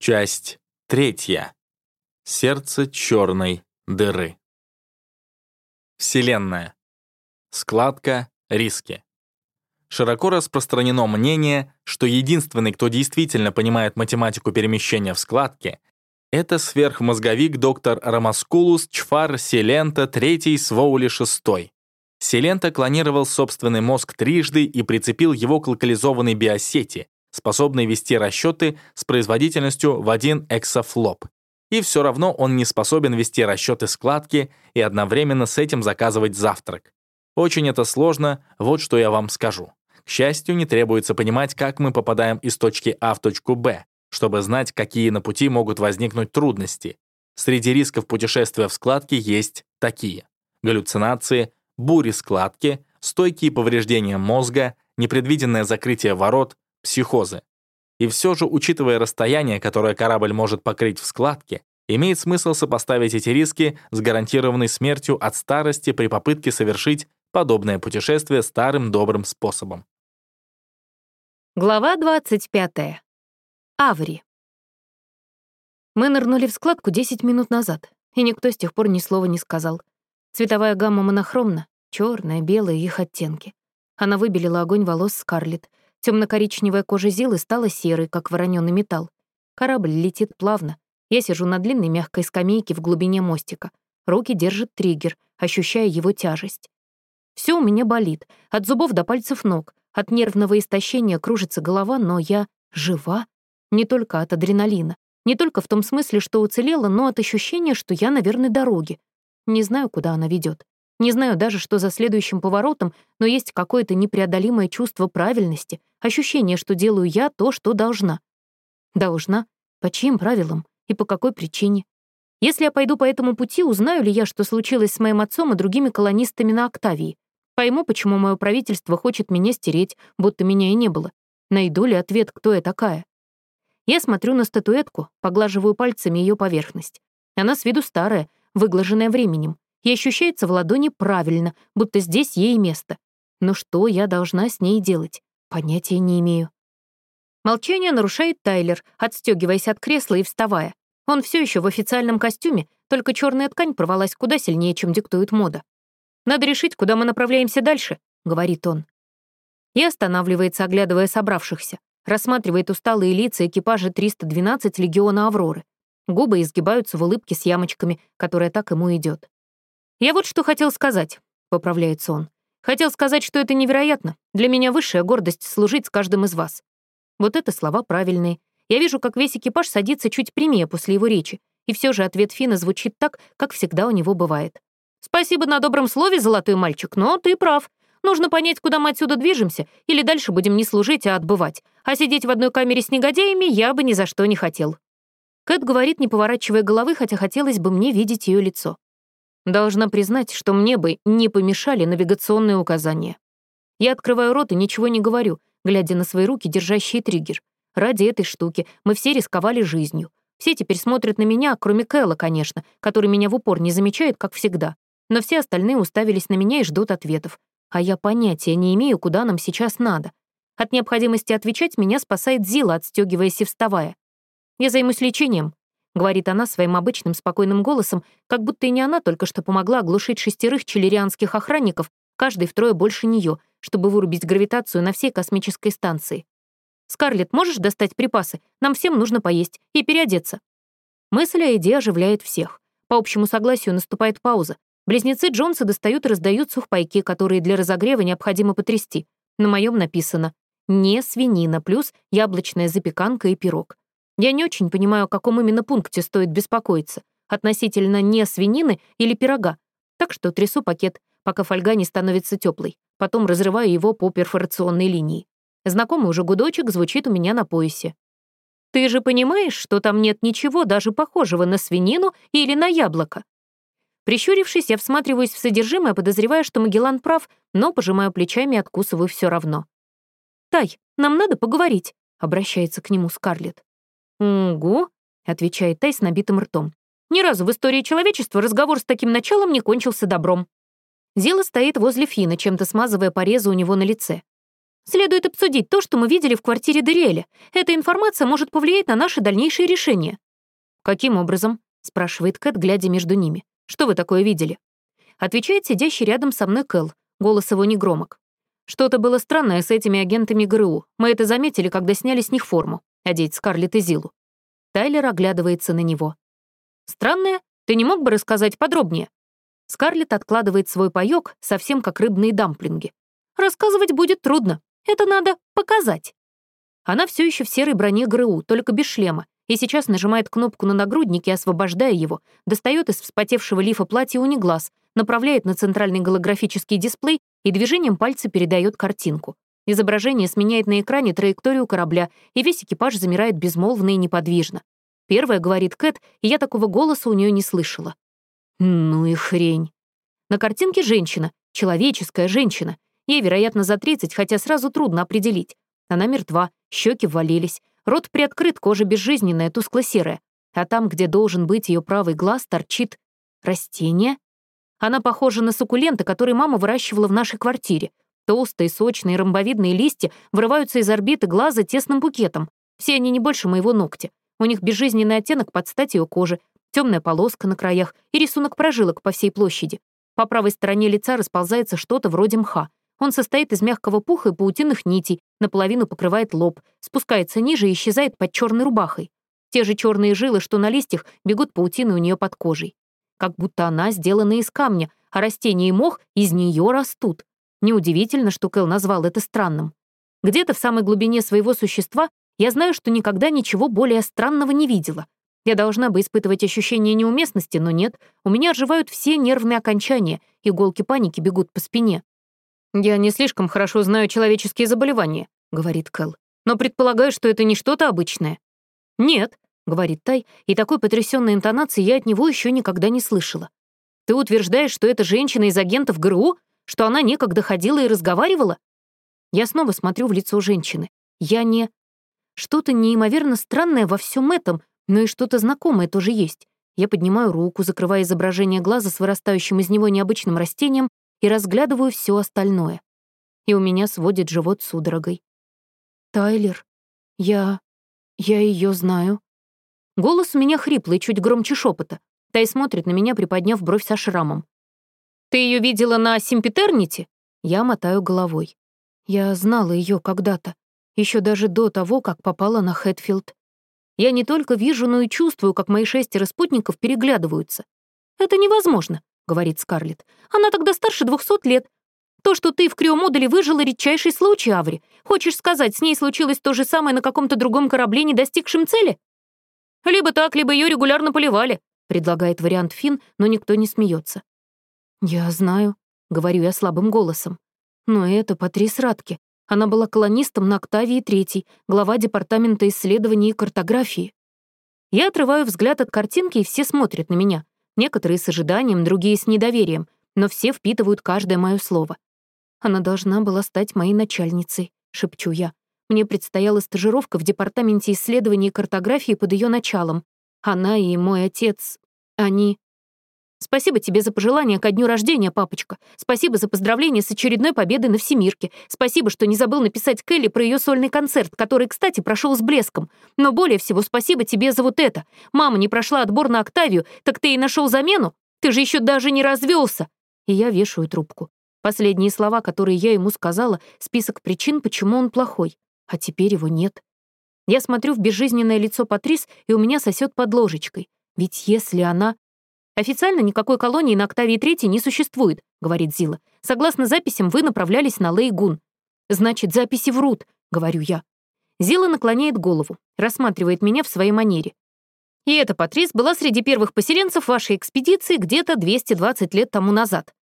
Часть третья. Сердце черной дыры. Вселенная. Складка «Риски». Широко распространено мнение, что единственный, кто действительно понимает математику перемещения в складке, это сверхмозговик доктор Рамаскулус Чфар Селента III Своули VI. Селента клонировал собственный мозг трижды и прицепил его к локализованной биосети, способной вести расчеты с производительностью в один эксофлоп. И все равно он не способен вести расчеты складки и одновременно с этим заказывать завтрак. Очень это сложно, вот что я вам скажу. К счастью, не требуется понимать, как мы попадаем из точки А в точку Б, чтобы знать, какие на пути могут возникнуть трудности. Среди рисков путешествия в складке есть такие. Галлюцинации, бури складки, стойкие повреждения мозга, непредвиденное закрытие ворот, психозы. И все же, учитывая расстояние, которое корабль может покрыть в складке, имеет смысл сопоставить эти риски с гарантированной смертью от старости при попытке совершить подобное путешествие старым добрым способом. Глава 25. Аври. Мы нырнули в складку 10 минут назад, и никто с тех пор ни слова не сказал. Цветовая гамма монохромна, черная, белая, их оттенки. Она выбелила огонь волос Скарлетт. Темно-коричневая кожа Зилы стала серой, как воронёный металл. Корабль летит плавно. Я сижу на длинной мягкой скамейке в глубине мостика. Руки держит триггер, ощущая его тяжесть. Все у меня болит, от зубов до пальцев ног. От нервного истощения кружится голова, но я жива. Не только от адреналина. Не только в том смысле, что уцелела, но от ощущения, что я на верной дороге. Не знаю, куда она ведет. Не знаю даже, что за следующим поворотом, но есть какое-то непреодолимое чувство правильности, ощущение, что делаю я то, что должна. Должна? По чьим правилам? И по какой причине? Если я пойду по этому пути, узнаю ли я, что случилось с моим отцом и другими колонистами на Октавии? Пойму, почему мое правительство хочет меня стереть, будто меня и не было. Найду ли ответ, кто я такая? Я смотрю на статуэтку, поглаживаю пальцами ее поверхность. Она с виду старая, выглаженная временем, и ощущается в ладони правильно, будто здесь ей место. Но что я должна с ней делать? Понятия не имею. Молчание нарушает Тайлер, отстегиваясь от кресла и вставая. Он все еще в официальном костюме, только черная ткань порвалась куда сильнее, чем диктует мода. «Надо решить, куда мы направляемся дальше», — говорит он. И останавливается, оглядывая собравшихся. Рассматривает усталые лица экипажа 312 легиона Авроры. Губы изгибаются в улыбке с ямочками, которая так ему идет. «Я вот что хотел сказать», — поправляется он. «Хотел сказать, что это невероятно. Для меня высшая гордость служить с каждым из вас». Вот это слова правильные. Я вижу, как весь экипаж садится чуть прямее после его речи, и все же ответ Фина звучит так, как всегда у него бывает. «Спасибо на добром слове, золотой мальчик, но ты прав. Нужно понять, куда мы отсюда движемся, или дальше будем не служить, а отбывать. А сидеть в одной камере с негодяями я бы ни за что не хотел». Кэт говорит, не поворачивая головы, хотя хотелось бы мне видеть ее лицо. Должна признать, что мне бы не помешали навигационные указания. Я открываю рот и ничего не говорю, глядя на свои руки, держащие триггер. Ради этой штуки мы все рисковали жизнью. Все теперь смотрят на меня, кроме Кэлла, конечно, который меня в упор не замечает, как всегда но все остальные уставились на меня и ждут ответов. А я понятия не имею, куда нам сейчас надо. От необходимости отвечать меня спасает Зила, отстегиваясь и вставая. «Я займусь лечением», — говорит она своим обычным спокойным голосом, как будто и не она только что помогла оглушить шестерых чилерианских охранников, каждый втрое больше нее, чтобы вырубить гравитацию на всей космической станции. «Скарлетт, можешь достать припасы? Нам всем нужно поесть и переодеться». Мысль о еде оживляет всех. По общему согласию наступает пауза. Близнецы Джонса достают и раздают сухпайки, которые для разогрева необходимо потрясти. На моем написано «не свинина» плюс яблочная запеканка и пирог. Я не очень понимаю, о каком именно пункте стоит беспокоиться, относительно не свинины или пирога. Так что трясу пакет, пока фольга не становится теплой, потом разрываю его по перфорационной линии. Знакомый уже гудочек звучит у меня на поясе. «Ты же понимаешь, что там нет ничего даже похожего на свинину или на яблоко?» Прищурившись, я всматриваюсь в содержимое, подозревая, что Магеллан прав, но пожимаю плечами и откусываю все равно. «Тай, нам надо поговорить», — обращается к нему Скарлетт. «Угу», — отвечает Тай с набитым ртом. «Ни разу в истории человечества разговор с таким началом не кончился добром». Зила стоит возле Фина, чем-то смазывая порезы у него на лице. Следует обсудить то, что мы видели в квартире Дериэля. Эта информация может повлиять на наши дальнейшие решения». «Каким образом?» — спрашивает Кэт, глядя между ними. «Что вы такое видели?» Отвечает сидящий рядом со мной Кэл. Голос его негромок. «Что-то было странное с этими агентами ГРУ. Мы это заметили, когда сняли с них форму. Одеть Скарлетт и Зилу». Тайлер оглядывается на него. «Странное? Ты не мог бы рассказать подробнее?» Скарлетт откладывает свой паёк, совсем как рыбные дамплинги. «Рассказывать будет трудно. Это надо показать. Она все еще в серой броне ГРУ, только без шлема, и сейчас нажимает кнопку на нагруднике, освобождая его, достает из вспотевшего лифа платья униглаз, направляет на центральный голографический дисплей и движением пальца передает картинку. Изображение сменяет на экране траекторию корабля, и весь экипаж замирает безмолвно и неподвижно. Первая говорит Кэт, и я такого голоса у нее не слышала. Ну и хрень. На картинке женщина, человеческая женщина, Ей, вероятно, за 30, хотя сразу трудно определить. Она мертва, щеки ввалились, рот приоткрыт, кожа безжизненная, тускло-серая. А там, где должен быть ее правый глаз, торчит растение. Она похожа на суккуленты, которые мама выращивала в нашей квартире. Толстые, сочные, ромбовидные листья вырываются из орбиты глаза тесным букетом. Все они не больше моего ногтя. У них безжизненный оттенок под стать ее кожи, темная полоска на краях и рисунок прожилок по всей площади. По правой стороне лица расползается что-то вроде мха. Он состоит из мягкого пуха и паутинных нитей, наполовину покрывает лоб, спускается ниже и исчезает под черной рубахой. Те же черные жилы, что на листьях, бегут паутины у нее под кожей. Как будто она сделана из камня, а растения и мох из нее растут. Неудивительно, что Кэл назвал это странным. Где-то в самой глубине своего существа я знаю, что никогда ничего более странного не видела. Я должна бы испытывать ощущение неуместности, но нет. У меня оживают все нервные окончания, иголки паники бегут по спине. «Я не слишком хорошо знаю человеческие заболевания», — говорит Кэл, «но предполагаю, что это не что-то обычное». «Нет», — говорит Тай, и такой потрясённой интонации я от него еще никогда не слышала. «Ты утверждаешь, что это женщина из агентов ГРУ? Что она некогда ходила и разговаривала?» Я снова смотрю в лицо женщины. Я не... Что-то неимоверно странное во всем этом, но и что-то знакомое тоже есть. Я поднимаю руку, закрывая изображение глаза с вырастающим из него необычным растением, и разглядываю все остальное. И у меня сводит живот судорогой. «Тайлер, я... я ее знаю». Голос у меня хриплый, чуть громче шепота. Тай смотрит на меня, приподняв бровь со шрамом. «Ты ее видела на Симпетерните?» Я мотаю головой. Я знала ее когда-то, еще даже до того, как попала на Хэтфилд. Я не только вижу, но и чувствую, как мои шестеро спутников переглядываются. Это невозможно говорит Скарлетт. «Она тогда старше двухсот лет. То, что ты в криомодуле выжила, редчайший случай, Аври. Хочешь сказать, с ней случилось то же самое на каком-то другом корабле, не достигшем цели?» «Либо так, либо ее регулярно поливали», — предлагает вариант Фин, но никто не смеется. «Я знаю», — говорю я слабым голосом. «Но это Патрис Радке. Она была колонистом на Октавии Третий, глава Департамента исследований и картографии. Я отрываю взгляд от картинки, и все смотрят на меня. Некоторые с ожиданием, другие с недоверием, но все впитывают каждое мое слово. «Она должна была стать моей начальницей», — шепчу я. Мне предстояла стажировка в Департаменте исследований и картографии под ее началом. Она и мой отец, они... Спасибо тебе за пожелание ко дню рождения, папочка. Спасибо за поздравление с очередной победой на Всемирке. Спасибо, что не забыл написать Келли про ее сольный концерт, который, кстати, прошел с блеском. Но более всего спасибо тебе за вот это. Мама не прошла отбор на Октавию, так ты и нашел замену? Ты же еще даже не развелся. И я вешаю трубку. Последние слова, которые я ему сказала, список причин, почему он плохой. А теперь его нет. Я смотрю в безжизненное лицо Патрис, и у меня сосет под ложечкой. Ведь если она... «Официально никакой колонии на Октавии Третьей не существует», — говорит Зила. «Согласно записям, вы направлялись на Лейгун». «Значит, записи врут», — говорю я. Зила наклоняет голову, рассматривает меня в своей манере. И эта Патрис была среди первых поселенцев вашей экспедиции где-то 220 лет тому назад.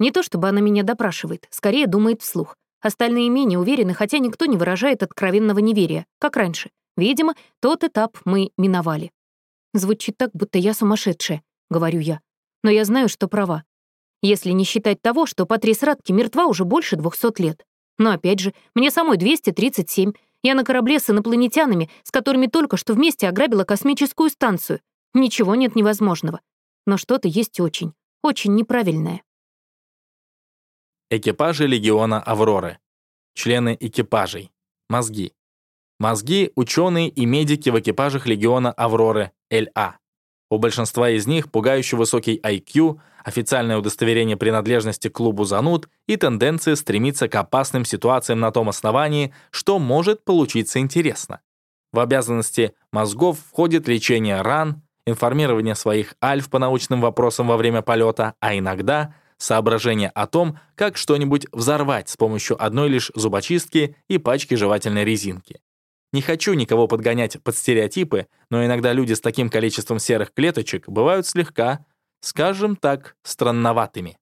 Не то чтобы она меня допрашивает, скорее думает вслух. Остальные менее уверены, хотя никто не выражает откровенного неверия, как раньше. Видимо, тот этап мы миновали. Звучит так, будто я сумасшедшая. — говорю я. «Но я знаю, что права. Если не считать того, что Патрис Радки мертва уже больше двухсот лет. Но опять же, мне самой 237. Я на корабле с инопланетянами, с которыми только что вместе ограбила космическую станцию. Ничего нет невозможного. Но что-то есть очень, очень неправильное». Экипажи легиона Авроры. члены экипажей, мозги. Мозги — ученые и медики в экипажах легиона Авроры, ЛА. У большинства из них пугающий высокий IQ, официальное удостоверение принадлежности к клубу зануд и тенденция стремиться к опасным ситуациям на том основании, что может получиться интересно. В обязанности мозгов входит лечение ран, информирование своих альф по научным вопросам во время полета, а иногда соображение о том, как что-нибудь взорвать с помощью одной лишь зубочистки и пачки жевательной резинки. Не хочу никого подгонять под стереотипы, но иногда люди с таким количеством серых клеточек бывают слегка, скажем так, странноватыми.